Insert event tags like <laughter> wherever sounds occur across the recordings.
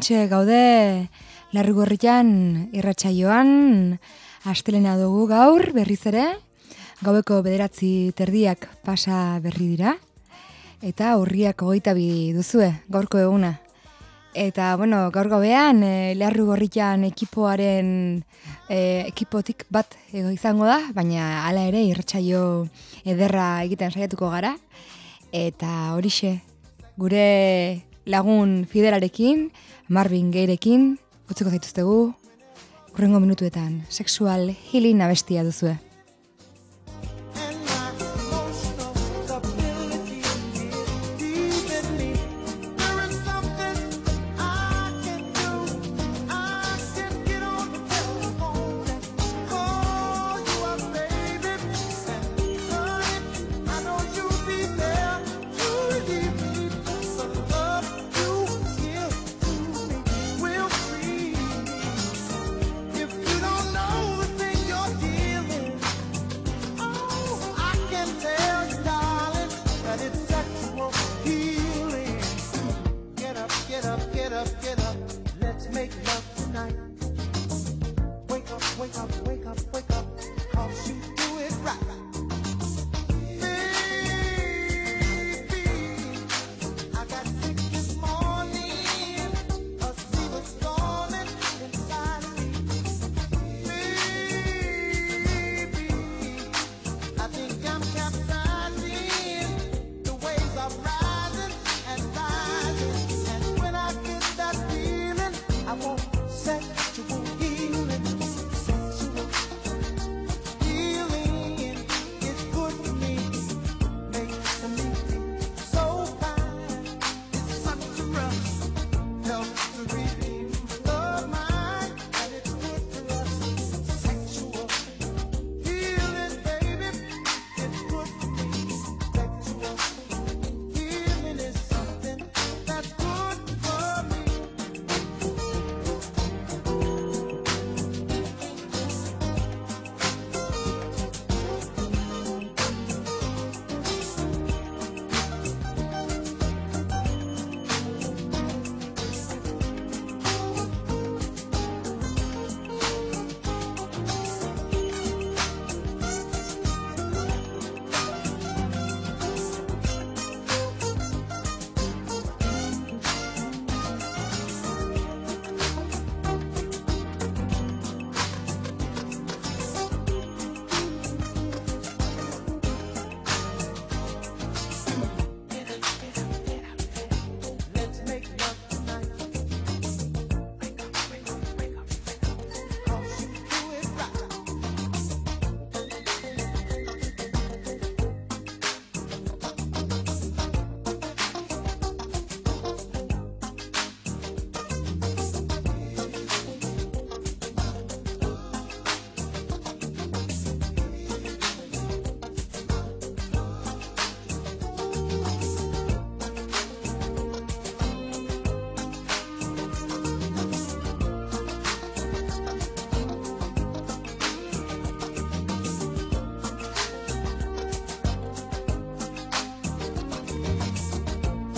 hementxe gaude larrugorrian irratsaioan astelena dugu gaur berriz ere, gaueko bederatzi terdiak pasa berri dira, eta urriak hogeita bi duzue, gaurko eguna. Eta, bueno, gaur gauean, e, leharru gorritan ekipoaren e, ekipotik bat ego izango da, baina hala ere irratsaio ederra egiten saiatuko gara. Eta horixe, gure lagun fiderarekin, Marvin Geirekin, utziko zaituztegu, kurrengo minutuetan, sexual healing abestia duzue.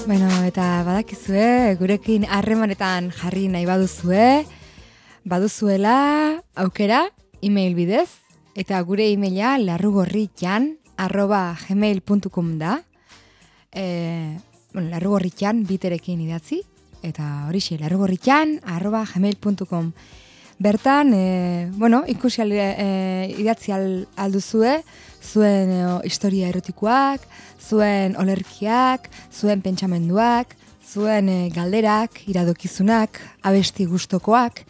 Bueno, eta badakizue, gurekin harremanetan jarri nahi baduzue, baduzuela aukera, e-mail bidez, eta gure e-maila larrugorritxan arroba gmail.com da. E, bueno, larrugorritxan biterekin idatzi, eta horixe, larrugorritxan arroba gmail.com. Bertan, e, bueno, ikusi e, idatzi alduzue, zuen e, historia erotikoak, zuen olerkiak, zuen pentsamenduak, zuen e, galderak, iradokizunak, abesti gustokoak,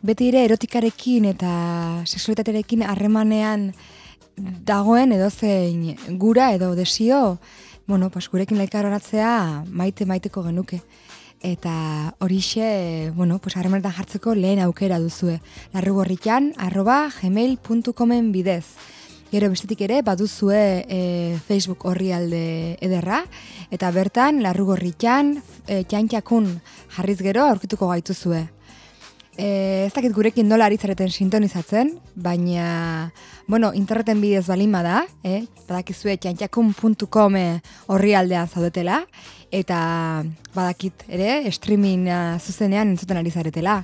beti ere erotikarekin eta seksualitatearekin harremanean dagoen edo zein gura edo desio, bueno, pas gurekin laikaroratzea maite maiteko genuke. Eta horixe, bueno, pues harremanetan jartzeko lehen aukera duzue. Larrugorrikan, arroba gmail.comen bidez. Gero bestetik ere, baduzue e, Facebook horri alde ederra, eta bertan, larrugorri txan, e, txantxakun jarriz gero aurkituko gaituzue. E, ez dakit gurekin dola aritzareten sintonizatzen, baina, bueno, interneten bidez balima da, eh? badakizue txantxakun.com horri aldean zaudetela, eta badakit ere, streaming zuzenean entzuten ari zaretela.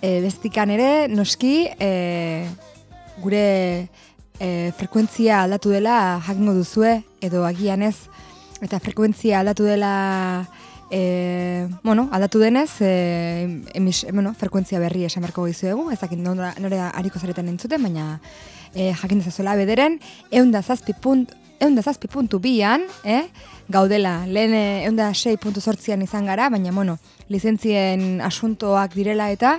E, bestikan ere, noski, e, gure e, frekuentzia aldatu dela jakingo duzue, edo agian ez, eta frekuentzia aldatu dela E, bueno, aldatu denez, e, emis, bueno, frekuentzia berri esan berko gizuegu, ezakit nore, nore hariko zaretan entzuten, baina e, jakin dezazuela bederen, eunda zazpi, punt, eunda zazpi puntu bian, eh, gaudela, lehen eunda sei puntu sortzian izan gara, baina, bueno, lizentzien asuntoak direla eta,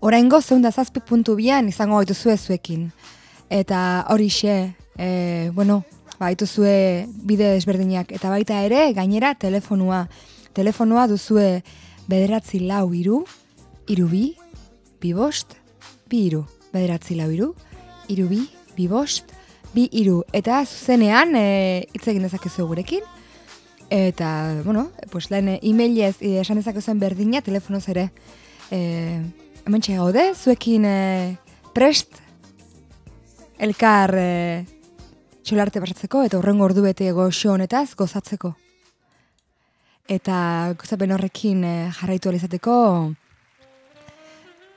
oraingo zeunda zazpi puntu bian izango gaitu zuekin. Eta hori xe, e, bueno, baitu zue bide desberdinak, eta baita ere, gainera, telefonua, telefonoa duzue bederatzi lau iru, iru bi, bi iru. Bederatzi lau iru, iru bi, bi iru. Eta zuzenean, e, hitz egin dezakezu gurekin. Eta, bueno, pues lehen e-mailez e, esan dezakezuen berdina telefonoz ere. E, hemen gaude, zuekin e, prest elkar e, txolarte pasatzeko eta horrengo ordu bete goxo honetaz gozatzeko eta gozapen horrekin e, jarraitu alizateko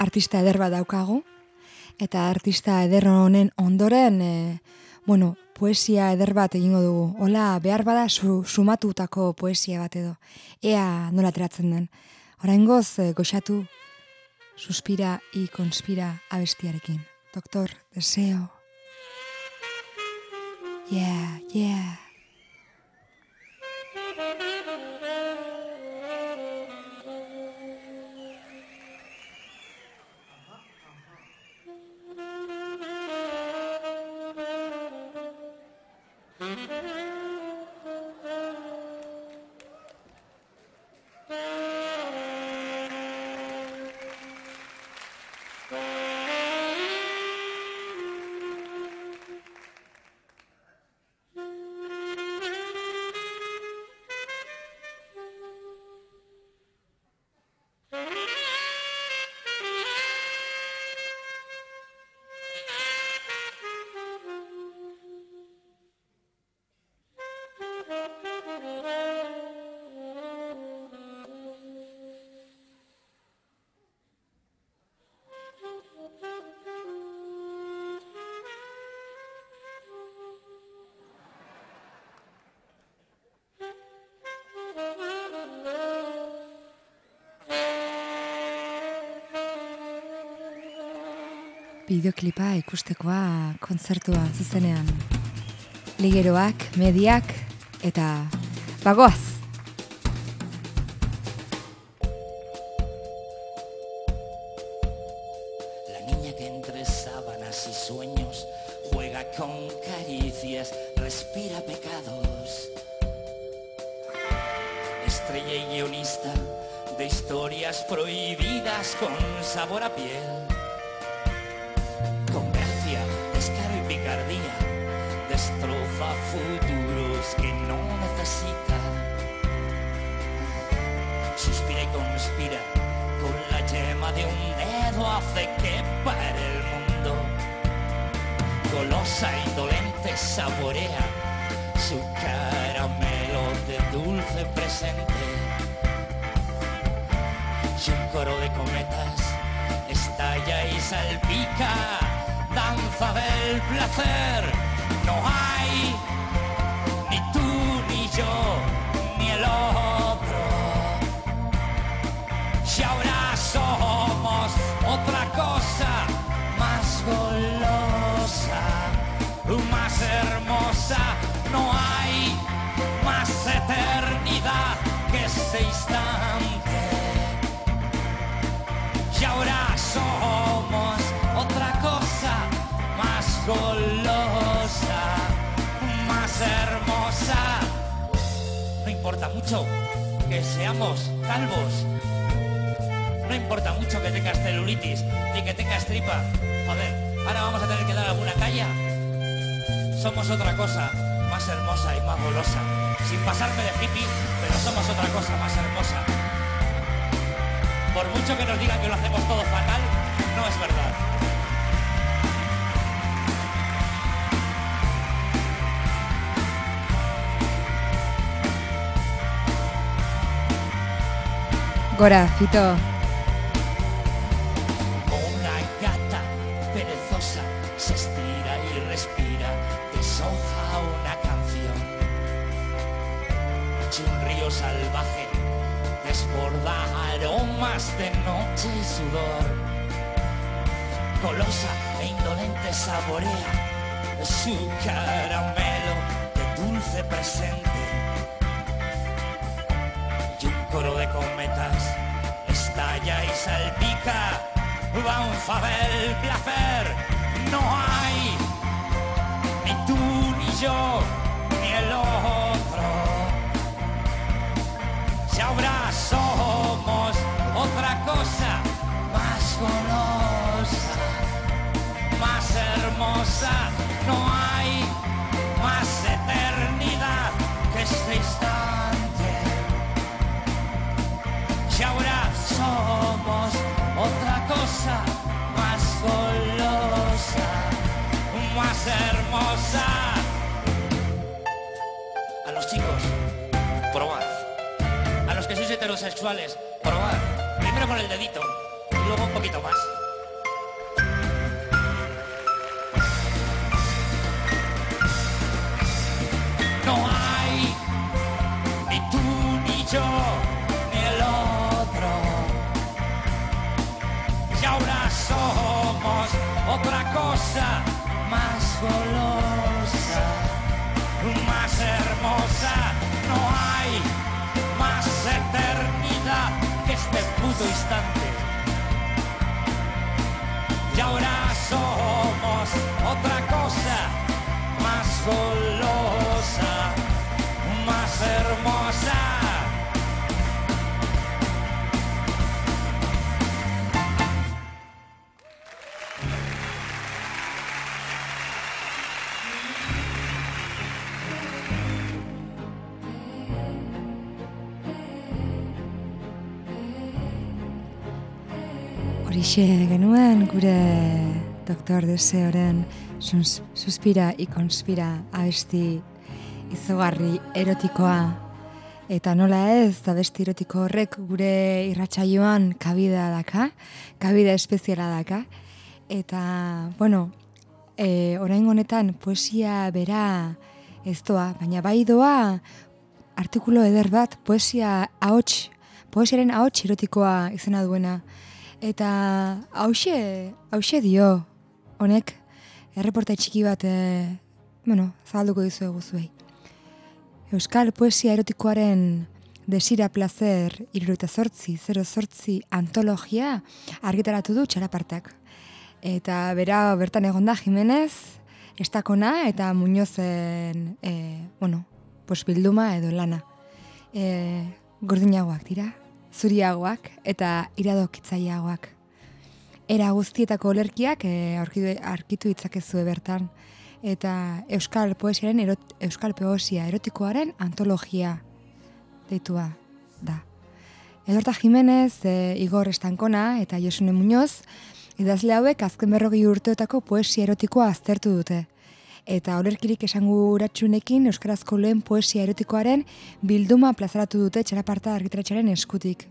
artista eder bat daukagu eta artista eder honen ondoren e, bueno, poesia eder bat egingo dugu. Hola, behar bada su, sumatutako poesia bat edo. Ea nola teratzen den. Oraingoz e, goxatu suspira i konspira abestiarekin. Doktor, deseo. Yeah, yeah. Bideoklipa ikustekoa kontzertua zuzenean. Ligeroak, mediak eta bagoaz. Importa mucho que seamos calvos. No importa mucho que tengas celulitis ni que tengas tripa. Joder, ahora vamos a tener que dar alguna calla. Somos otra cosa más hermosa y más golosa. Sin pasarme de hippie, pero somos otra cosa más hermosa. Por mucho que nos digan que lo hacemos todo fatal, Gora, fito. corajito. Heterosexuales, probad. Primero con el dedito y luego un poquito más. No hay ni tú ni yo ni el otro. Y ahora somos otra cosa más golosa, más hermosa. Instante. Y ahora somos otra cosa más golosa, Horixe genuen gure Doktor Deseoren sus, suspira y konspira abesti izugarri erotikoa. Eta nola ez, abesti erotiko horrek gure irratsaioan kabida daka, kabida espeziala daka. Eta, bueno, e, orain honetan poesia bera ez doa, baina bai doa artikulo eder bat poesia ahots, poesiaren ahots erotikoa izena duena. Eta hause, hause dio, honek, erreporta txiki bat, e, bueno, zabalduko dizu zuei. Euskal poesia erotikoaren desira placer iruroita sortzi, zero sortzi antologia argitaratu du txarapartak. Eta bera bertan egonda Jimenez, estakona eta Muñozen, e, bueno, pues bilduma edo lana. E, gordinagoak dira, zuriagoak eta iradokitzaileagoak. Era guztietako olerkiak e, aurkitu, ditzakezue bertan eta euskal poesiaren erot, euskal poesia erotikoaren antologia deitua da. Edorta Jimenez, e, Igor Estankona eta Josune Muñoz, idazle hauek azken berrogi urteotako poesia erotikoa aztertu dute. Eta olerkirik esanguratsunekin Euskarazko lehen poesia erotikoaren bilduma plazaratu dute txaraparta argitratxaren eskutik.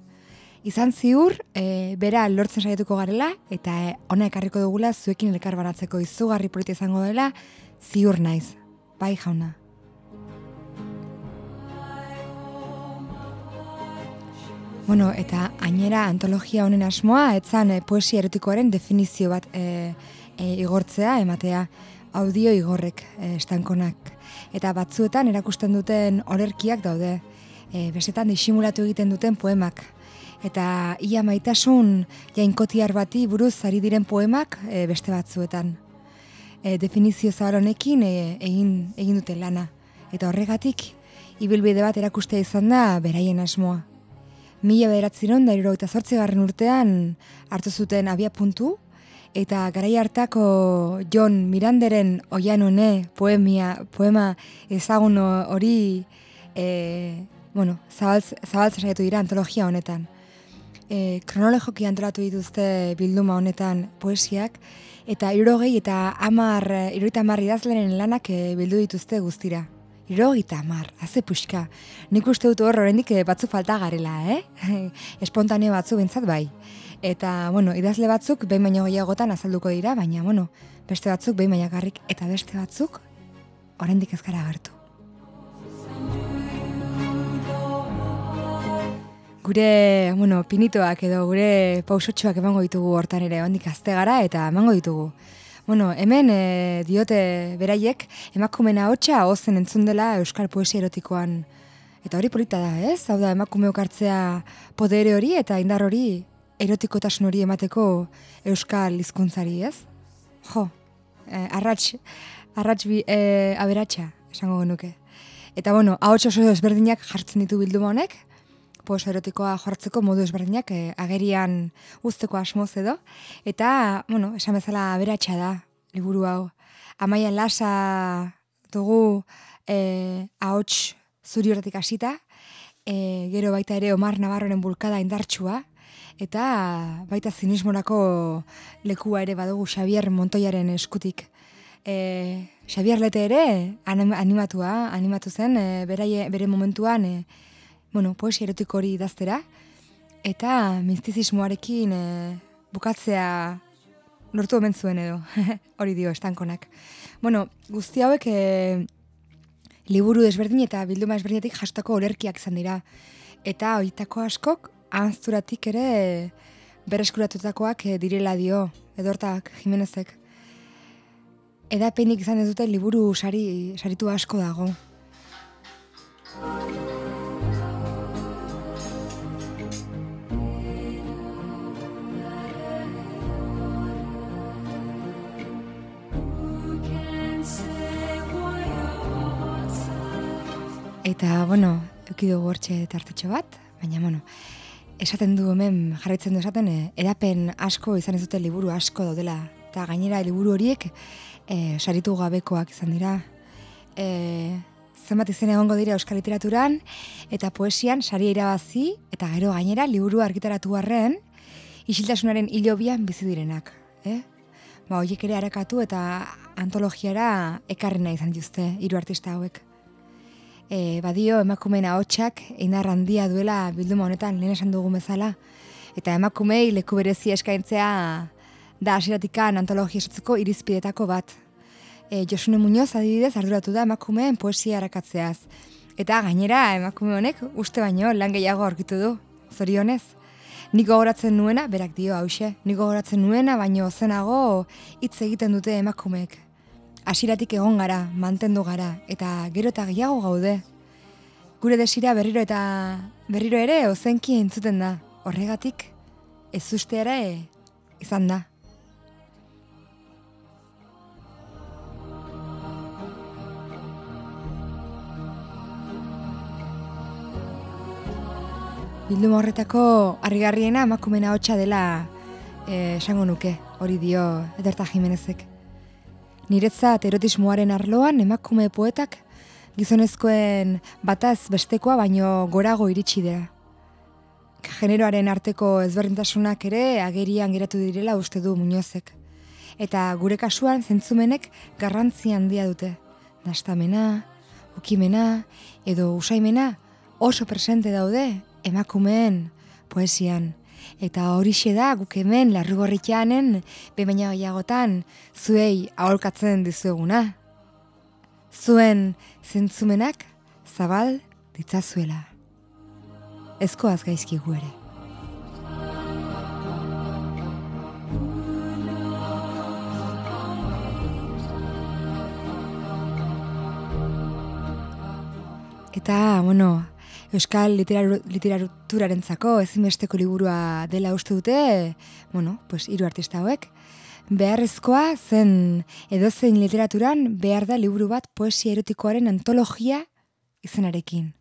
Izan ziur, e, bera lortzen saiatuko garela, eta e, ona ekarriko dugula zuekin elkar banatzeko izugarri polita izango dela, ziur naiz. Bai jauna. Bueno, eta ainera antologia honen asmoa, etzan e, poesia erotikoaren definizio bat e, e, igortzea, ematea audio igorrek e, estankonak. Eta batzuetan erakusten duten olerkiak daude, e, besetan disimulatu egiten duten poemak. Eta ia maitasun jainkotiar bati buruz ari diren poemak e, beste batzuetan. E, definizio zabal honekin e, egin, egin dute lana. Eta horregatik, ibilbide bat erakustea izan da beraien asmoa. Mila bederatziron da irurogeita garren urtean hartu zuten abia puntu, eta garai hartako John Miranderen oian hone poemia, poema ezagun hori e, bueno, zabaltz, zabaltza saiatu dira antologia honetan. E, kronologioki antolatu dituzte bilduma honetan poesiak, eta irurogei eta amar, iruita amar idazlenen lanak e, bildu dituzte guztira. Irogita mar, haze puxka. Nik uste dut hor horrendik eh, batzuk falta garela, eh? <laughs> Espontaneo batzu bintzat bai. Eta, bueno, idazle batzuk behin baino gehiagotan azalduko dira, baina, bueno, beste batzuk behin baina garrik, eta beste batzuk oraindik ez gara agertu. Gure, bueno, pinitoak edo gure pausotxoak emango ditugu hortan ere, handik azte gara eta emango ditugu. Bueno, hemen e, diote beraiek, emakumena hotxa ozen entzun dela Euskal Poesia erotikoan. Eta hori polita da, ez? Hau da, emakume hartzea podere hori eta indar hori erotikotasun hori emateko Euskal hizkuntzari, ez? Jo, e, arrats, arrats bi, e, aberatsa, esango genuke. Eta bueno, ahots oso ezberdinak jartzen ditu bilduma honek, pos erotikoa jortzeko modu ezberdinak eh, agerian usteko asmoz edo. Eta, bueno, esan bezala aberatsa da, liburu hau. Amaia lasa dugu eh, ahots zuri horretik hasita, eh, gero baita ere Omar Navarroren bulkada indartsua, eta baita zinismorako lekua ere badugu Xavier Montoiaren eskutik. E, Xavier Lete ere animatua, animatu zen, e, bere momentuan e, bueno, poesia erotiko hori idaztera, eta mistizismoarekin e, bukatzea lortu omen zuen edo, <laughs> hori dio, estankonak. Bueno, guzti hauek e, liburu desberdin eta bilduma desberdinetik jastako olerkiak izan dira. Eta horietako askok, anzturatik ere bereskuratutakoak e, direla dio, edortak, Jimenezek. Edapenik izan ez dute liburu sari, saritu asko dago. Eta, bueno, eukidu gortxe tartetxo bat, baina, bueno, esaten du hemen, jarraitzen du esaten, eh, edapen asko izan ez dute liburu asko daudela. Eta gainera, liburu horiek e, saritu gabekoak izan dira. E, zenbat izen egongo dira euskal literaturan, eta poesian sari irabazi, eta gero gainera, liburu argitaratu harren, isiltasunaren hilobian bizi direnak. Eh? Ba, horiek ere harakatu eta antologiara ekarrena izan juzte, hiru artista hauek. E, badio emakumeen ahotsak indar handia duela bilduma honetan lehen esan dugu bezala eta emakumei leku berezi eskaintzea da hasieratikan antologia sortzeko irizpidetako bat. E, Josune Muñoz adibidez arduratu da emakumeen poesia harakatzeaz. Eta gainera emakume honek uste baino lan gehiago aurkitu du. Zorionez. Niko gogoratzen nuena, berak dio hause, niko gogoratzen nuena, baino zenago hitz egiten dute emakumeek hasiratik egon gara, mantendu gara, eta gero eta gehiago gaude. Gure desira berriro eta berriro ere ozenki entzuten da, horregatik ez uste ere izan da. Bilduma horretako harrigarriena emakumena hotxa dela eh, esango nuke, hori dio Ederta Jimenezek. Niretzat erotismoaren arloan emakume poetak gizonezkoen bataz bestekoa baino gorago iritsi dira. Generoaren arteko ezberdintasunak ere agerian geratu direla uste du Muñozek. Eta gure kasuan zentzumenek garrantzi handia dute. Nastamena, ukimena edo usaimena oso presente daude emakumeen poesian. Eta hori da guk hemen larrugorritxanen bebaina gehiagotan zuei aholkatzen dizueguna. Zuen zentzumenak zabal ditzazuela. Ezkoaz gaizki gu ere. Eta, bueno, Euskal literaturaren zako, ezinbesteko liburua dela uste dute, bueno, pues, iru artista hauek. Beharrezkoa zen edozein literaturan behar da liburu bat poesia erotikoaren antologia izenarekin.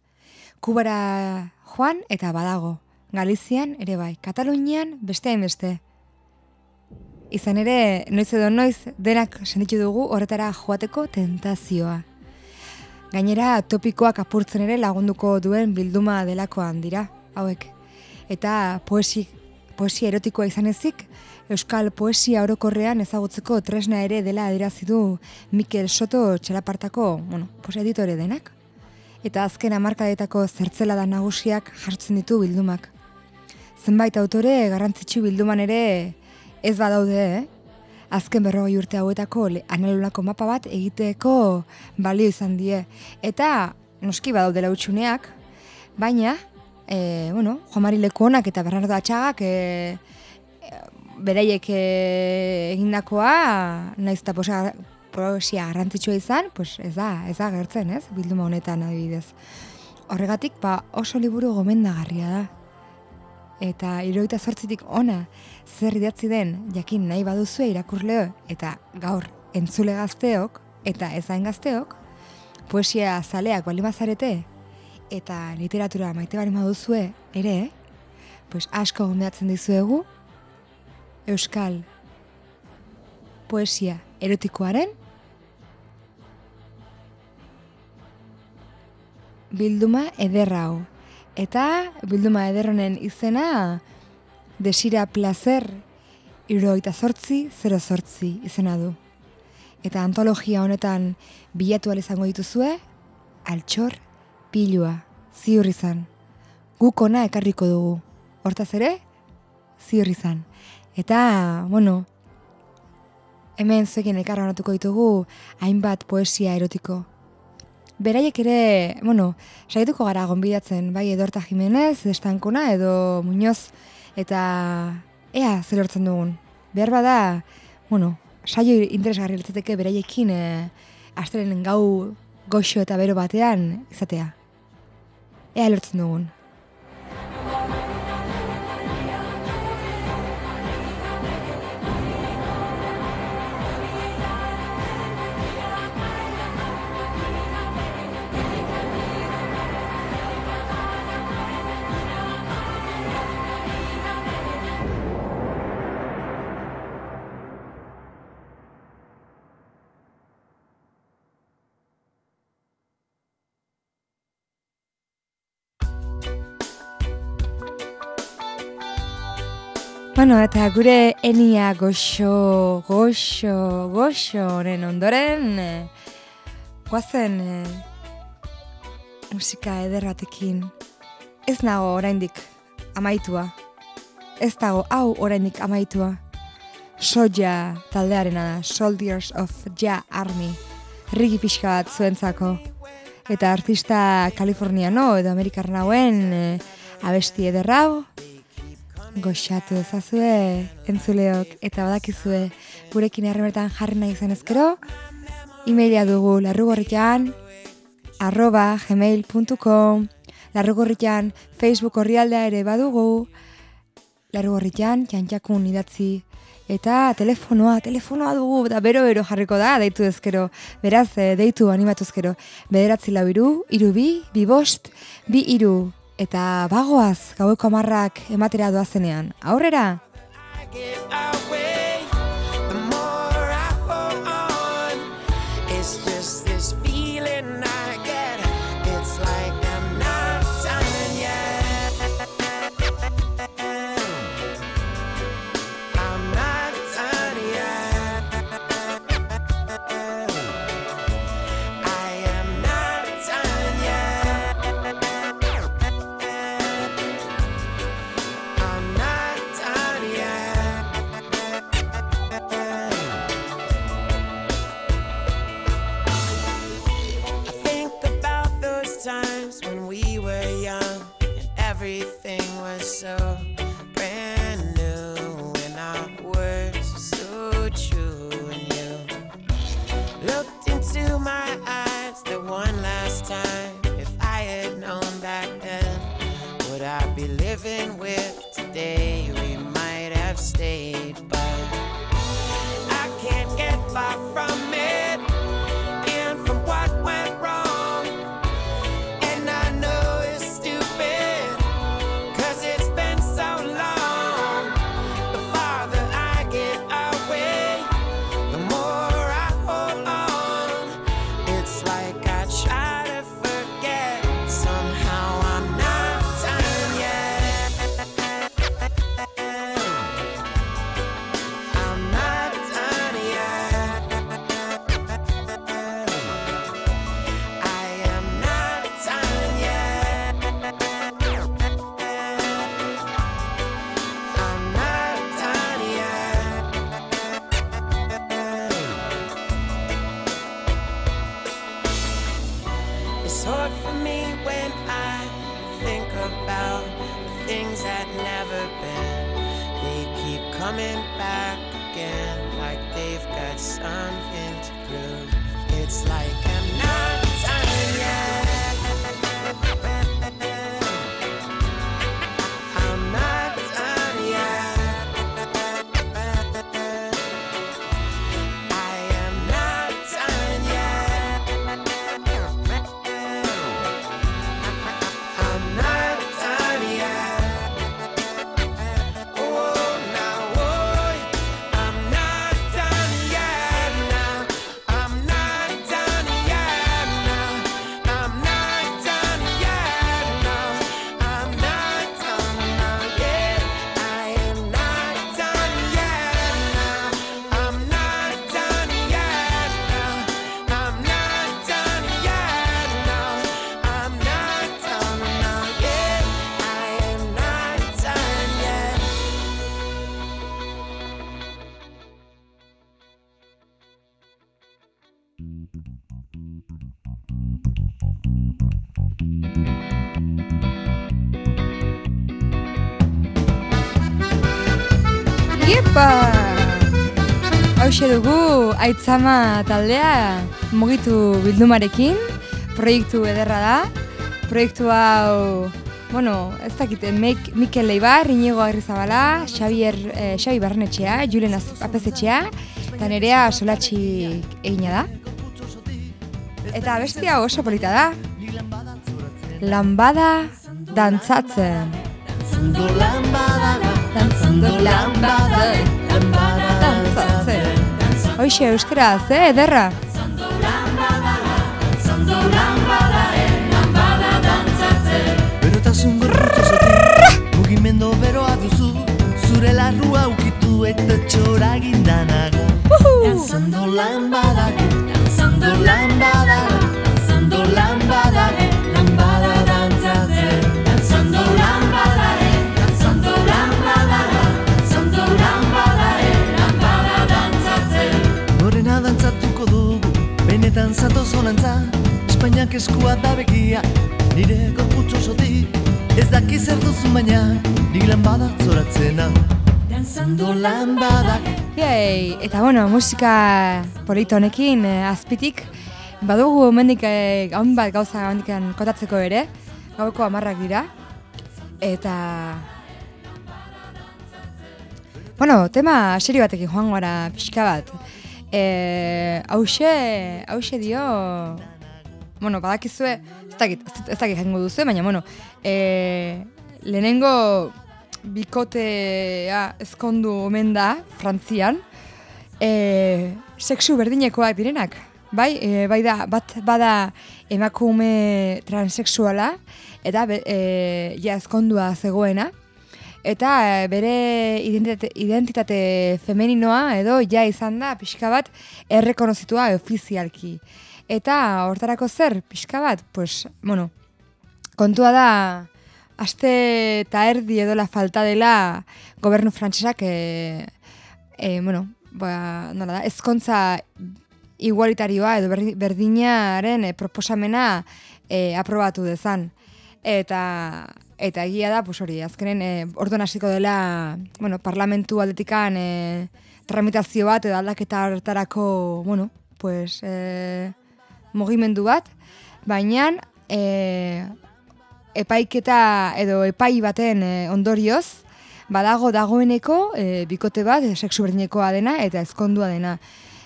Kubara joan eta badago. Galizian ere bai, Katalunian beste beste. Izan ere, noiz edo noiz, denak sentitu dugu horretara joateko tentazioa. Gainera, topikoak apurtzen ere lagunduko duen bilduma delakoan dira, hauek. Eta poesi, poesia erotikoa izan ezik, Euskal Poesia Orokorrean ezagutzeko tresna ere dela adirazi du Mikel Soto txalapartako, bueno, poesia editore denak. eta azken hamarkadetako zertzela da nagusiak jartzen ditu bildumak. Zenbait autore garrantzitsu bilduman ere ez badaude, eh? Azken berrogei urte hauetako analolako mapa bat egiteko balio izan die. Eta noski badaude lautxuneak, baina, e, bueno, Jomari Lekonak eta Bernardo Atxagak e, bereiek e, egindakoa, naiz eta poesia garrantzitsua izan, pues ez da, ez da gertzen, ez? Bilduma honetan adibidez. Horregatik, ba, oso liburu gomendagarria da. Eta iroita zortzitik ona, zer idatzi den, jakin nahi baduzue irakurleo, eta gaur entzule gazteok, eta ezain gazteok, poesia zaleak bali mazarete, eta literatura maite bali maduzue, ere, pues asko gondeatzen dizuegu, Euskal poesia erotikoaren bilduma ederra hau. Eta bilduma ederronen izena desira placer iroita zortzi, zero zortzi izena du. Eta antologia honetan bilatu izango dituzue, altxor pilua, ziur izan. Gukona ekarriko dugu. Hortaz ere, ziur izan. Eta, bueno, hemen zuekin ekarra ditugu hainbat poesia erotiko beraiek ere, bueno, saietuko gara gonbidatzen, bai Edorta Jimenez, Estankona edo Muñoz, eta ea zer hortzen dugun. Behar bada, bueno, saio interesgarri letzateke beraiekin e, astelenen gau goxo eta bero batean izatea. Ea lortzen dugun. Bueno, eta gure enia goxo, goxo, goxo, oren ondoren, eh, guazen eh, musika ederratekin. Ez nago oraindik amaitua. Ez dago hau oraindik amaitua. Soja taldearena Soldiers of Ja Army. Rigi pixka bat zuentzako. Eta artista kaliforniano edo amerikarra nauen eh, abesti ederrau, goxatu ezazue entzuleok eta badakizue gurekin harremetan jarri nahi zen ezkero e dugu larrugorrikan arroba gmail.com larrugorrikan facebook horrialdea ere badugu larrugorrikan txantxakun idatzi eta telefonoa, telefonoa dugu eta bero-bero jarriko da, deitu ezkero beraz, eh, deitu animatu ezkero bederatzi lau iru, iru bi, bi bost bi iru Eta bagoaz, gaueko amarrak ematera doazenean. Aurrera! my eyes the one last time. If I had known back then would I be living with today, we might have stayed. But I can't get far Hauxe dugu, aitzama taldea mugitu bildumarekin, proiektu ederra da. Proiektu hau, bueno, ez dakite, Mek, Mikel Leibar, Inigo Agrizabala, Xavier, eh, Xabi Barnetxea, Julen Apezetxea, eta nerea solatxik egina da. Eta bestia oso polita da. Lambada dantzatzen. Dantzando lambada, dantzatzen. Hoxe, euskaraz, eh, ederra. Berotasun gorputzosetik Mugimendu beroa duzu Zure larrua ukitu eta txora gindanago Danzando Danzando lambadago Danzando zatoz honantza Espainiak eskua da begia Nire gorputzo sotik Ez daki zer duzun baina Nik lanbada zoratzena Danzando lambada Yay! Eta bueno, musika polito honekin eh, azpitik badugu hemendik eh, bat gauza hemendikan kotatzeko ere. Gaueko amarrak dira. Eta Bueno, tema serio batekin joango gara pixka bat. E, hause, hause dio, bueno, badakizue, ez dakit, ez dakit jango duzu, baina, bueno, e, lehenengo bikotea ezkondu omen da, Frantzian, e, sexu berdinekoak direnak. Bai, e, bai da, bat bada emakume transexuala, eta e, ja ezkondua zegoena, eta e, bere identitate, identitate femeninoa edo ja izan da pixka bat errekonozitua ofizialki. Eta hortarako zer, pixka bat, pues, bueno, kontua da, aste eta erdi edo la falta dela gobernu frantsesak e, e, bueno, ba, nola da, ezkontza igualitarioa edo berdi- berdinaren e, proposamena e, aprobatu dezan. Eta eta egia da, pues hori, azkenen e, orduan hasiko dela, bueno, parlamentu aldetikan e, tramitazio bat edo aldaketa hartarako, bueno, pues e, mugimendu bat, baina e, epaiketa edo epai baten e, ondorioz, badago dagoeneko e, bikote bat sexu berdinekoa dena eta ezkondua dena.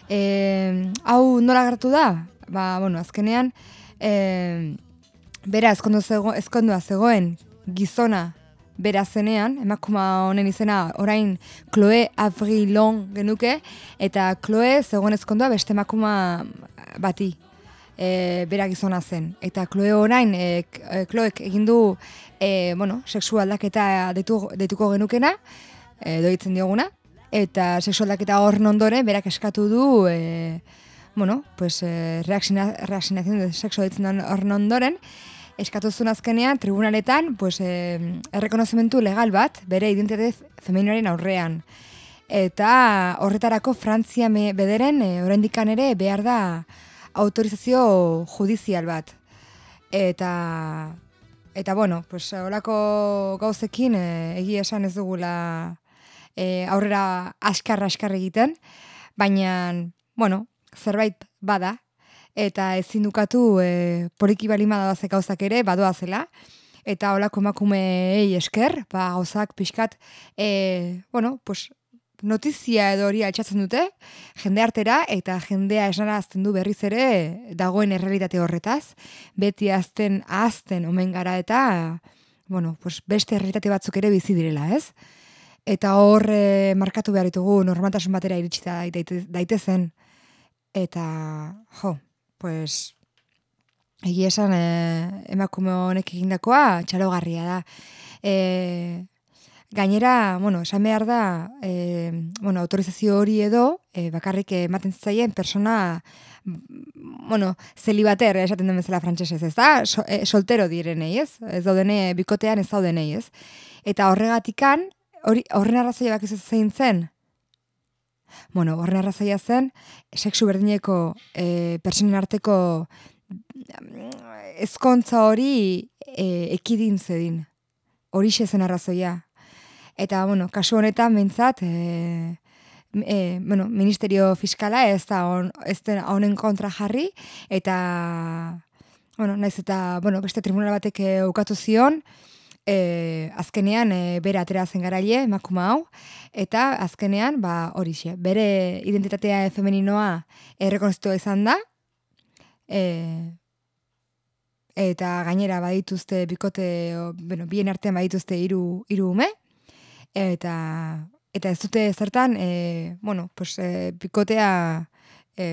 E, hau nola gertu da? Ba, bueno, azkenean, e, bera ezkondu zego, ezkondua zegoen gizona bera zenean, emakuma honen izena orain Chloe Avrilon genuke, eta Chloe zegoen ezkondua beste emakuma bati e, bera gizona zen. Eta Chloe orain, e, e, Chloek egin du e, bueno, sexu aldaketa deitu, deituko genukena, e, doitzen dioguna, eta sexu aldaketa horren ondoren berak eskatu du e, bueno, pues, e, reaksina, reaksinazion de sexo deitzen den horren ondoren, eskatu zuen azkenean tribunaletan pues, e, errekonozimentu legal bat bere identitate femeninoaren aurrean. Eta horretarako Frantzia me, bederen e, oraindikan ere behar da autorizazio judizial bat. Eta eta bueno, pues holako gauzekin e, egia esan ez dugula e, aurrera askar-askar egiten, baina, bueno, zerbait bada, eta ezin dukatu e, poliki balima da gauzak ere, badoa zela, eta holako emakumeei esker, ba, gauzak pixkat, e, bueno, pues, notizia edo hori altxatzen dute, jende artera, eta jendea esnara azten du berriz ere dagoen errealitate horretaz, beti azten ahazten omen gara eta, bueno, pues beste errealitate batzuk ere bizi direla, ez? Eta hor eh, markatu behar ditugu normaltasun batera iritsi da daite- daitezen, eta, jo, pues, egia esan eh, emakume honek egindakoa txalogarria da. E, gainera, bueno, esan behar da, e, bueno, autorizazio hori edo, e, bakarrik ematen zitzaien persona, mm, bueno, zelibater, esaten den bezala frantsesez, ez da? So, e, soltero direnei, ez? Ez daudene, bikotean ez daudenei, ez? Eta horregatikan, hori, horren arrazoia bakizu zein zen? Bueno, horren arrazoia zen, sexu berdineko e, personen arteko ezkontza hori e, ekidin zedin. Horixe zen arrazoia. Eta, bueno, kasu honetan, bintzat, e, e, bueno, ministerio fiskala ez da on, ez da honen kontra jarri, eta, bueno, naiz eta, bueno, beste tribunal batek e, ukatu zion, e, azkenean e, bere atera zen garaile, emakume hau, eta azkenean, ba, horixe, bere identitatea femeninoa errekonozitua izan da, e, eta gainera badituzte bikote, o, bueno, bien artean badituzte hiru hiru ume, eta eta ez dute zertan, e, bueno, pues, e, bikotea e,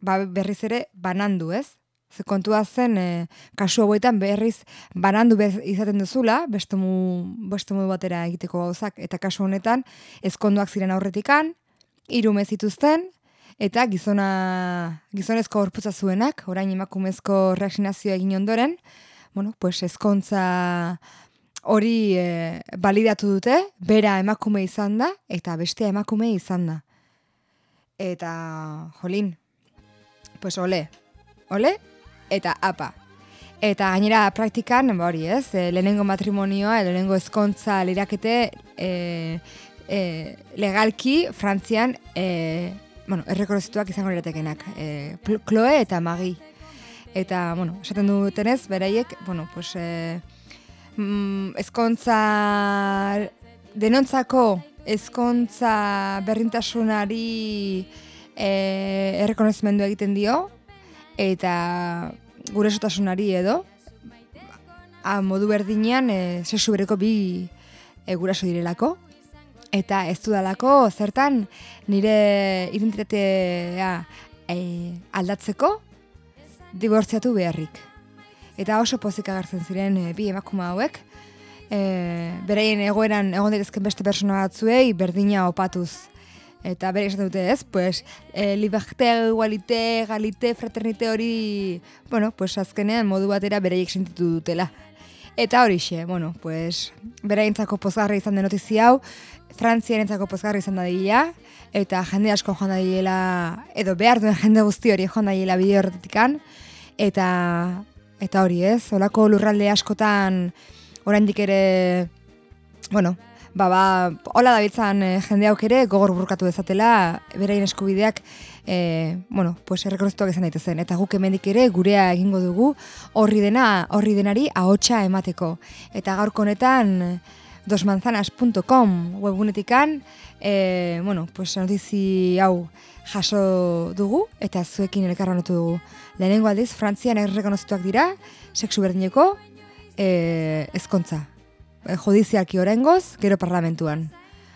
ba, berriz ere banandu, ez? Ze kontua zen, e, kasu hauetan berriz banandu bez, izaten duzula, beste mu, beste modu batera egiteko gauzak, eta kasu honetan, ezkonduak ziren aurretikan, hiru ume zituzten, eta gizona, gizonezko gorputza zuenak, orain emakumezko reaksinazioa egin ondoren, bueno, pues ezkontza hori e, balidatu dute, bera emakume izan da, eta bestea emakume izan da. Eta, jolin, pues ole, ole, eta apa. Eta gainera praktikan, ba hori ez, e, lehenengo matrimonioa, lehenengo ezkontza lirakete e, e, legalki Frantzian e, bueno, errekonozituak izango liratekenak, e, Chloe eta Magi. Eta, bueno, esaten dutenez, beraiek, bueno, pues, e, mm, ezkontza denontzako ezkontza berrintasunari e, errekonozimendu egiten dio, eta gure esotasunari edo, a, modu berdinean e, sexu bereko bi e, guraso direlako, eta ez dudalako zertan nire identitatea e, aldatzeko dibortziatu beharrik. Eta oso pozik agertzen ziren e, bi emakume hauek, e, beraien egoeran egon daitezken beste persona batzuei berdina opatuz. Eta bere esaten dute ez, pues, e, liberté, igualité, egalité, fraternité hori, bueno, pues azkenean modu batera beraiek sentitu dutela. Eta horixe, bueno, pues, beraientzako pozgarri izan den notizia hau, Frantziarentzako pozgarri izan da dila, eta jende asko joan da dilela, edo behar duen jende guzti hori joan da dilela bideo horretikan, eta, eta hori ez, olako lurralde askotan oraindik ere, bueno, ba, ba, hola dabitzan eh, jende hauk ere gogor burkatu dezatela, beraien eskubideak, e, bueno, pues errekonoztuak izan daitezen. Eta guk hemendik ere gurea egingo dugu horri dena, horri denari ahotsa emateko. Eta gaurko honetan dosmanzanas.com webgunetikan, e, bueno, pues notizi hau jaso dugu eta zuekin elkarronatu dugu. Lehenengo aldiz, Frantzian errekonozituak dira, sexu berdineko e, ezkontza. E, judizialki oraingoz, gero parlamentuan.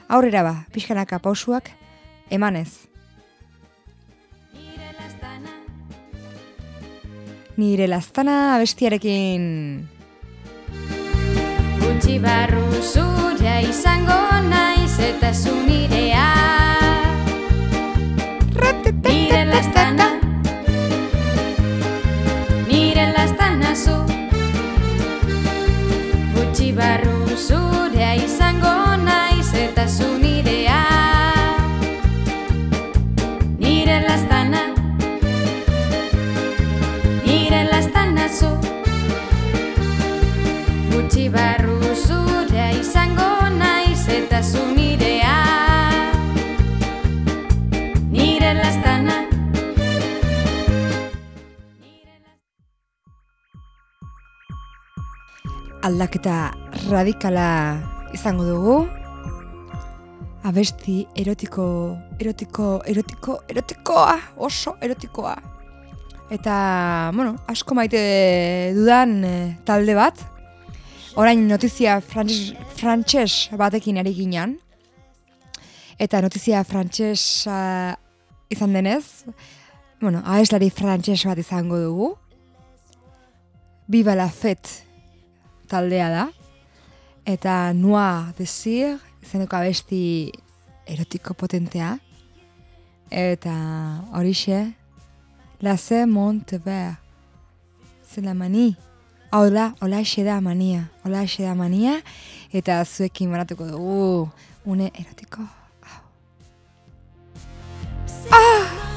Aurrera ba, pixkanaka pausuak, emanez. Nire lastana abestiarekin. Gutxi barru zurea izango naiz eta zu nirea Nire lastana Nire lastana zu Gutxi barru ezazu nirea Nire lastana. Aldaketa radikala izango dugu. Abesti erotiko, erotiko, erotiko, erotikoa, oso erotikoa. Eta, bueno, asko maite dudan eh, talde bat, Orain notizia frantses, frantses batekin ari ginean. Eta notizia frantsesa izan denez, bueno, abeslari frantses bat izango dugu. Viva la fête taldea da. Eta Noa Desir, izeneko abesti erotiko potentea. Eta horixe, Laze Monte Vert. Da, hola da mania. Hola da mania. Eta zuekin baratuko dugu. Une erotiko. hau. Je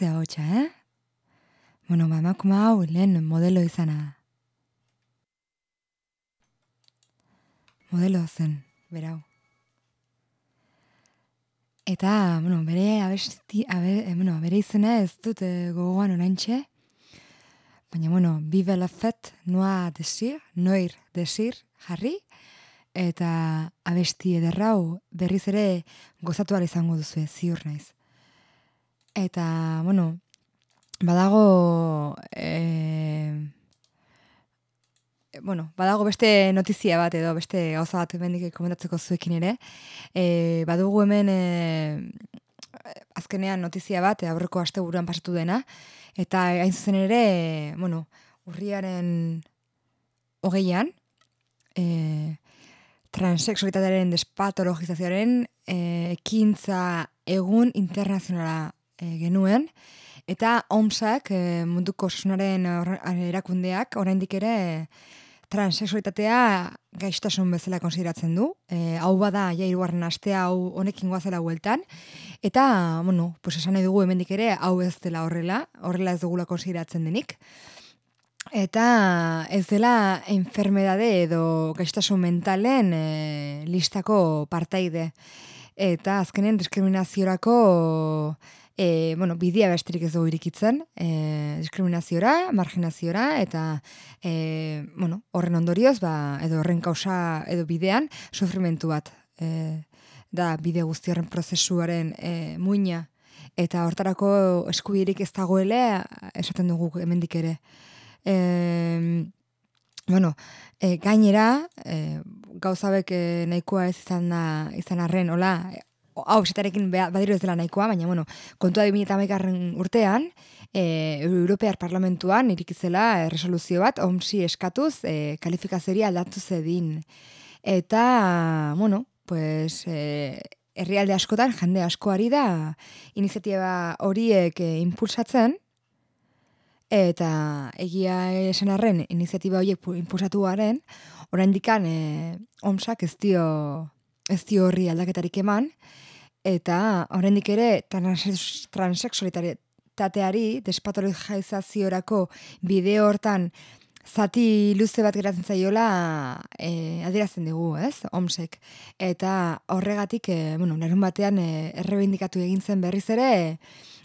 Haze hau eh? Bueno, ba, emakume hau lehen modelo izana. Modelo zen, berau. Eta, bueno, bere abesti, abe, eh, bueno, bere izena ez dut eh, gogoan oraintxe. Baina, bueno, vive la fête, noa desir, noir desir, jarri. Eta abesti ederrau berriz ere gozatu izango duzu ziur naiz. Eta, bueno, badago... E, bueno, badago beste notizia bat edo beste gauza bat hemendik komentatzeko zuekin ere. E, badugu hemen e, azkenean notizia bat, e, aurreko asteburuan pasatu dena, eta hain zuzen ere, bueno, urriaren hogeian, e, transexualitatearen despatologizazioaren e, ekintza egun internazionala e, genuen, eta OMSak, e, munduko osasunaren horre- erakundeak, oraindik ere transexualitatea gaixotasun bezala konsideratzen du. E, hau bada, ja hirugarren astea hau honekin goazela hueltan. Eta, bueno, pues esan nahi dugu hemendik ere, hau ez dela horrela, horrela ez dugula konsideratzen denik. Eta ez dela enfermedade edo gaixotasun mentalen e, listako partaide. Eta azkenen diskriminaziorako e, bueno, bidea besterik ez dugu irikitzen, e, diskriminaziora, marginaziora, eta e, bueno, horren ondorioz, ba, edo horren kausa edo bidean, sufrimentu bat e, da bide guzti horren prozesuaren e, muina. Eta hortarako eskubirik ez dagoela esaten dugu hemendik ere. E, bueno, e, gainera, e, gauzabek e, nahikoa ez izan da, izan arren, hola, hau esetarekin badiro ez dela nahikoa, baina, bueno, kontua 2008 urtean, e, Europear Parlamentuan irikizela resoluzio bat, omsi eskatuz, e, kalifikazioria aldatu zedin. Eta, bueno, pues, e, herrialde askotan, jende asko ari da, iniziatiba horiek e, impulsatzen, Eta egia esan arren, iniziatiba horiek pu- impulsatu garen, oraindikan e, omsak ez dio, ez dio horri aldaketarik eman, eta oraindik ere trans- transexualitateari despatologizaziorako bideo hortan zati luze bat geratzen zaiola e, adierazten digu, ez, omsek. Eta horregatik, e, bueno, larun batean e, errebindikatu egin zen berriz ere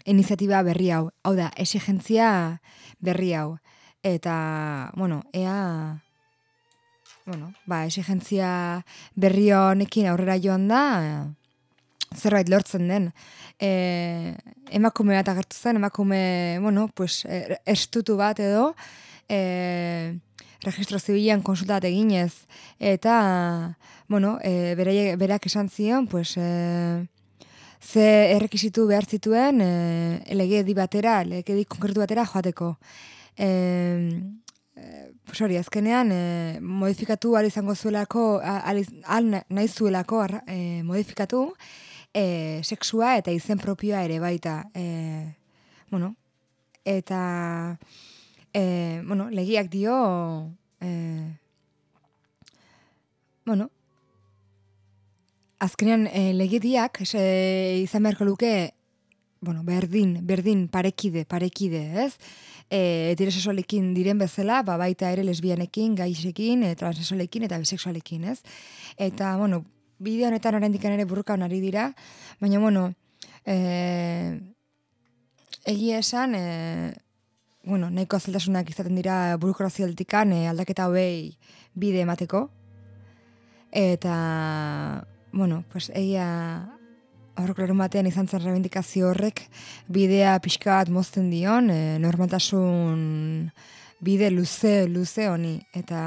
iniziatiba berri hau. Hau da, exigentzia berri hau. Eta, bueno, ea... Bueno, ba, exigentzia berri honekin aurrera joan da, zerbait lortzen den. E, emakume bat agertu zen, emakume, bueno, pues, e, estutu bat edo, e, registro zibilan konsultat eginez, eta, bueno, e, bereie- berak esan zion, pues, e, ze errekisitu behar zituen e, legedi batera, legedi konkretu batera joateko. E, pues hori, azkenean, e, modifikatu ahal izango zuelako, ahal ahal na- nahi zuelako arra- e, modifikatu, e, sexua eta izen propioa ere baita. E, bueno, eta, e, bueno, legiak dio, e, bueno, azkenean e, legediak e, izan beharko luke bueno, berdin, berdin, parekide, parekide, ez? E, heterosexualekin diren bezala, ba, baita ere lesbianekin, gaixekin, e, transexualekin eta bisexualekin, ez? Eta, bueno, bideo honetan oraindik ere burruka ari dira, baina, bueno, e, egia esan, e, bueno, nahiko zeltasunak izaten dira burokrazioaltikan e, aldaketa hobei bide emateko. Eta, bueno, pues egia aurreko larun batean izan zen reivindikazio horrek bidea pixka bat mozten dion, e, normaltasun bide luze, luze honi. Eta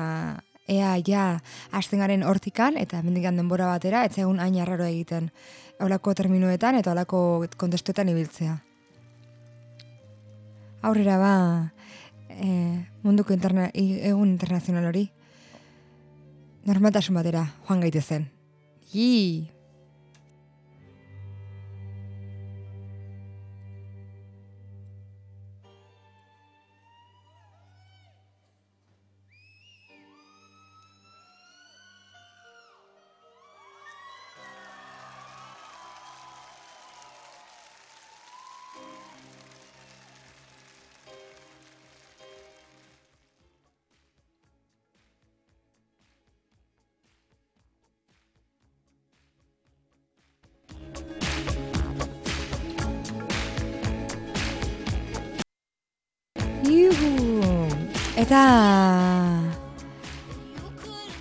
ea ja hasten garen hortikan, eta mendikan denbora batera, ez egun hain arraro egiten olako terminuetan eta olako kontestuetan ibiltzea. Aurrera ba, e, munduko interna, egun internazional hori. Normaltasun batera, joan gaitezen. Yi!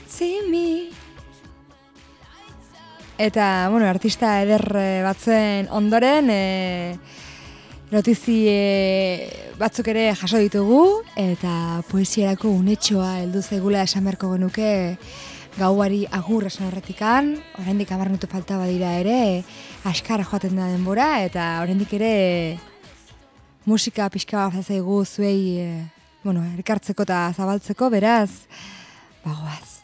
See me. Eta, bueno, artista eder eh, batzuen ondoren, e, notizi eh, batzuk ere jaso ditugu, eta poesiarako unetxoa heldu zegula esan beharko genuke gauari agur esan horretikan, oraindik hamar minutu falta badira ere, askara joaten da denbora, eta oraindik ere musika pixka bat zaigu zuei, e, bueno, elkartzeko eta zabaltzeko, beraz, bagoaz.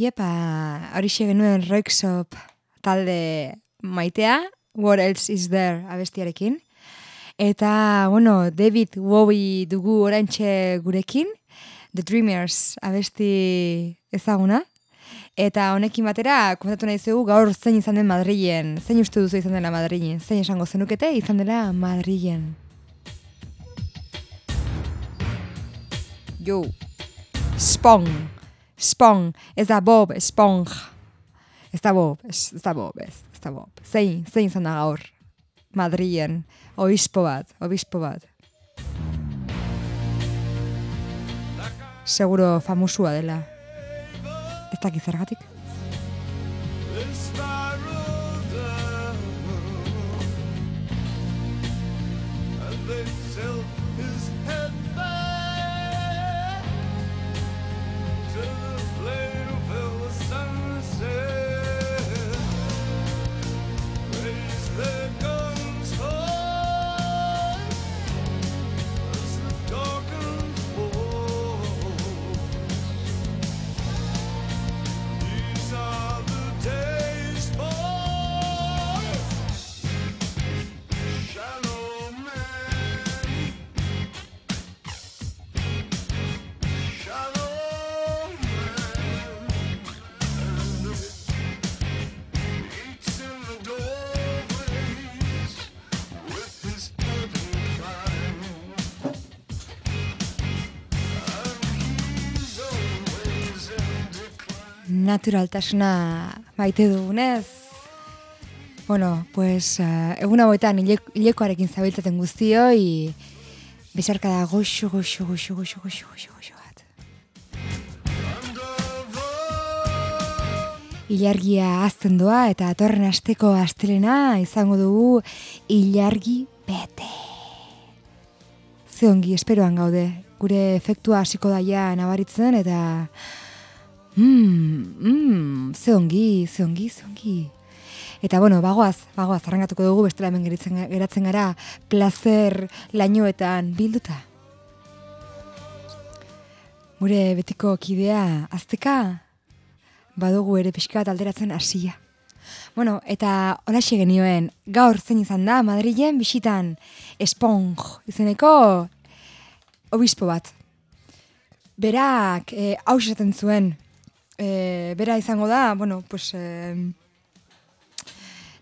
Iepa, hori genuen Roixop talde maitea, What Else Is There abestiarekin. Eta, bueno, David Bowie dugu oraintxe gurekin, The Dreamers abesti ezaguna. Eta honekin batera, komentatu nahi zugu gaur zein izan den Madrilen. Zein uste duzu izan dela Madrilen? Zein esango zenukete izan dela Madrilen? Jo. Spong. Spong. Ez da Bob, Spong. Ez da Bob, ez, ez da Bob, ez, ez da Bob. Zein, zein izan da gaur? Madrilen. Obispo bat, obispo bat. Seguro famusua dela. Ez dakit zergatik. Naturaltasuna maite dugunez. Bueno, pues, uh, egun hauetan hile- hilekoarekin zabiltzaten guztioi, besarka da goxo, goxo, goxo, goxo, goxo, goxo, goxo bat. Ilargia azten doa eta atorren asteko astelena izango dugu ilargi bete. Ze ongi esperoan gaude, gure efektua hasiko daia nabaritzen eta mm, mm, ze ongi, ze ongi, ze ongi. Eta bueno, bagoaz, bagoaz, arrangatuko dugu bestela hemen geratzen, geratzen gara placer lainoetan bilduta. Gure betiko kidea azteka, badugu ere pixka alderatzen hasia. Bueno, eta holaxe genioen, gaur zein izan da, Madrilen bisitan Esponj izeneko obispo bat. Berak eh, hau esaten zuen, eh, bera izango da, bueno, pues, eh,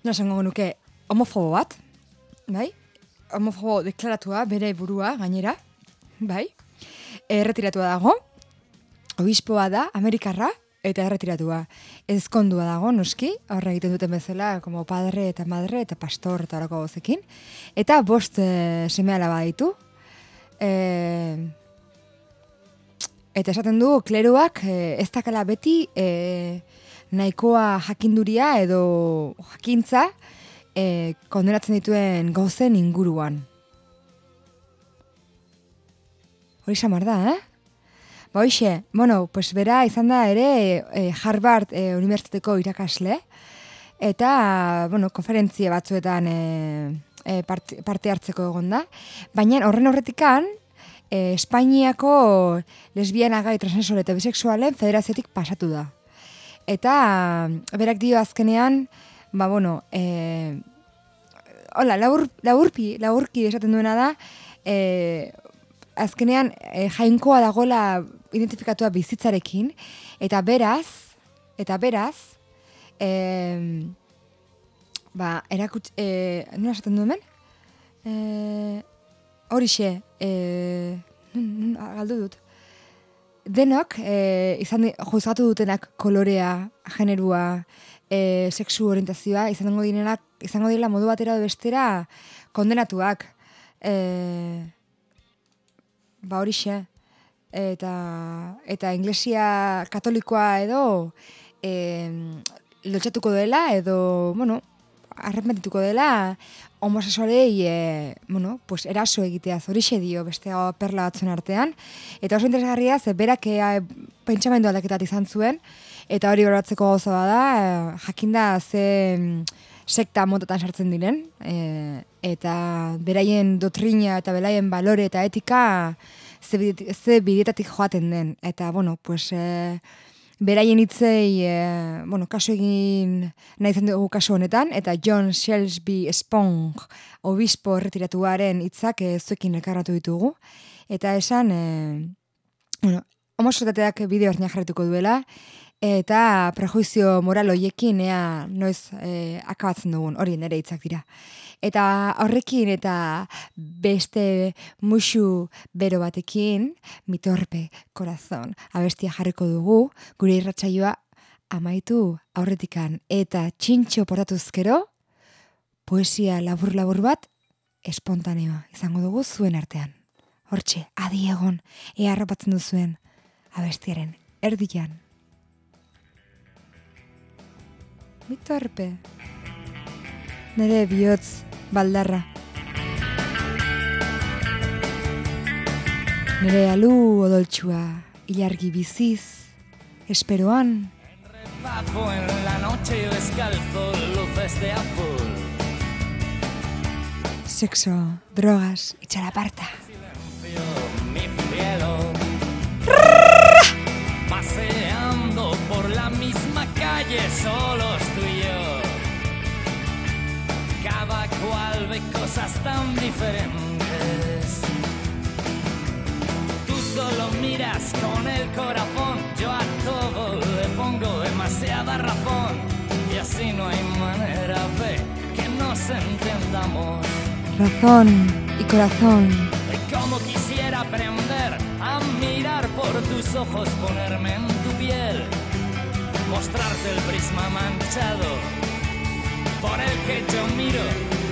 nola esango nuke, homofobo bat, bai? Homofobo deklaratua, bere burua, gainera, bai? Erretiratua dago, obispoa da, Amerikarra, eta erretiratua. Ezkondua dago, noski, horre egiten duten bezala, como padre eta madre eta pastor eta horako gozekin. Eta bost e, seme alaba ditu. E, eta esaten du, kleruak e, ez dakala beti e, nahikoa jakinduria edo jakintza e, kondenatzen dituen gozen inguruan. Hori samar da, eh? Ba hoxe, bueno, pues bera izan da ere eh, Harvard eh, Unibertsitateko irakasle, eta, bueno, konferentzia batzuetan eh, eh, parte, parte hartzeko egon da. Baina horren horretikan, eh, Espainiako lesbiana gai transexual eta bisexualen federaziotik pasatu da. Eta berak dio azkenean, ba bueno, eh, hola, labur, laburpi, laburki esaten duena da, eh, azkenean eh, jainkoa dagola identifikatua bizitzarekin, eta beraz, eta beraz, eh, ba, erakut, eh, nola esaten du hemen? Eh, horixe, nun- galdu dut. Denok, eh, izan juzgatu dutenak kolorea, generua, eh, sexu orientazioa, izango direnak, izango direla modu batera edo bestera kondenatuak. Eh, ba horixe, eta, eta inglesia katolikoa edo e, lotxatuko dela edo, bueno, arrepentituko dela homosexualei, e, bueno, pues eraso egitea horixe dio beste perla batzuen artean. Eta oso interesgarria, ze berak e, pentsamendu aldaketat izan zuen, eta hori beratzeko gauza bada, e, jakinda ze mm, sekta mototan sartzen diren, e, eta beraien dotrina eta beraien balore eta etika ze, ze bidetatik joaten den. Eta, bueno, pues, e, beraien hitzei, e, bueno, kaso egin nahi dugu kaso honetan, eta John Shelsby Spong, obispo erretiratuaren hitzak e, zuekin elkarratu ditugu. Eta esan, e, bueno, homosexualitateak bide horreina jarretuko duela, eta prejuizio moral hoiekin ea noiz e, akabatzen dugun, hori nire hitzak dira. Eta horrekin eta beste musu bero batekin, mitorpe, korazon, abestia jarriko dugu, gure irratsaioa amaitu aurretikan eta txintxo portatuzkero, poesia labur-labur bat, espontaneoa izango dugu zuen artean. Hortxe, adi egon, ea harrapatzen duzuen abestiaren erdian. Mitorpe. Nere bihotz baldarra. Nere alu odoltsua, ilargi biziz, esperoan, Papo en la noche y descalzo, luces de azul. sexo, drogas y chalaparta. Mi cielo. Paseando por la misma calle, solos cosas tan diferentes. Tú solo miras con el corazón, yo a todo le pongo demasiada razón. Y así no hay manera de que nos entendamos. Razón y corazón. Y como quisiera aprender a mirar por tus ojos, ponerme en tu piel. mostrarte el prisma manchado por el que yo miro,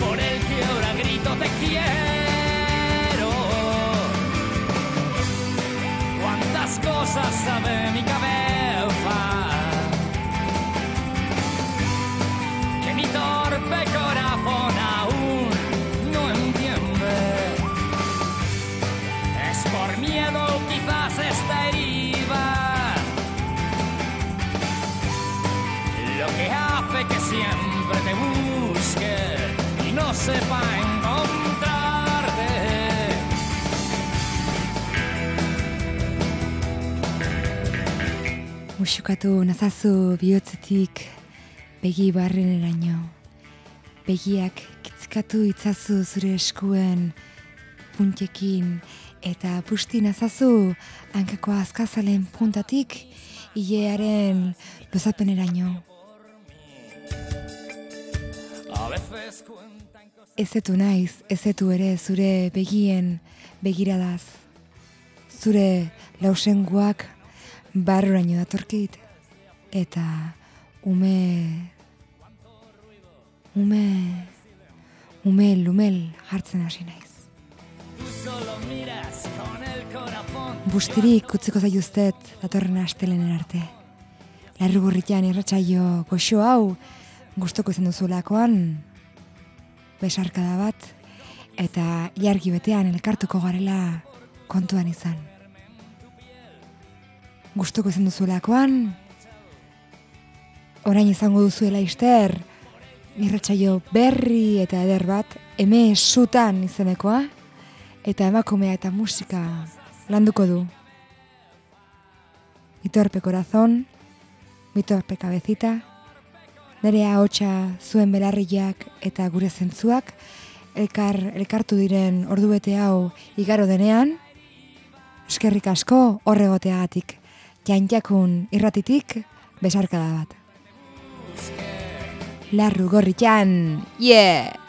por el que ahora grito te quiero. Cuántas cosas sabe mi cabeza sepa encontrarte. Muxukatu nazazu bihotzetik begi barreneraino. Begiak kitzkatu itzazu zure eskuen puntekin eta pusti nazazu hankako azkazalen puntatik hilearen luzapeneraino. A veces cuentan cosas. Ezetu naiz, ezetu ere zure begien begiradaz. Zure lausenguak barroraino datorkit. Eta ume... Ume... Umel, umel jartzen hasi naiz. Bustirik utziko zaituztet datorren astelenen arte. Larrugurritan irratsaio goxo hau gustoko izan duzulakoan besarkada bat eta jargi betean elkartuko garela kontuan izan. Gustoko izan duzulakoan orain izango duzuela ister irratsaio berri eta eder bat eme sutan izenekoa eta emakumea eta musika landuko du. Mi torpe corazón, mi torpe cabecita, nire ahotsa zuen belarriak eta gure zentzuak, elkar, elkartu diren ordubete hau igaro denean, eskerrik asko horregoteagatik, jantzakun irratitik besarkada bat. Larru gorritan, yeah!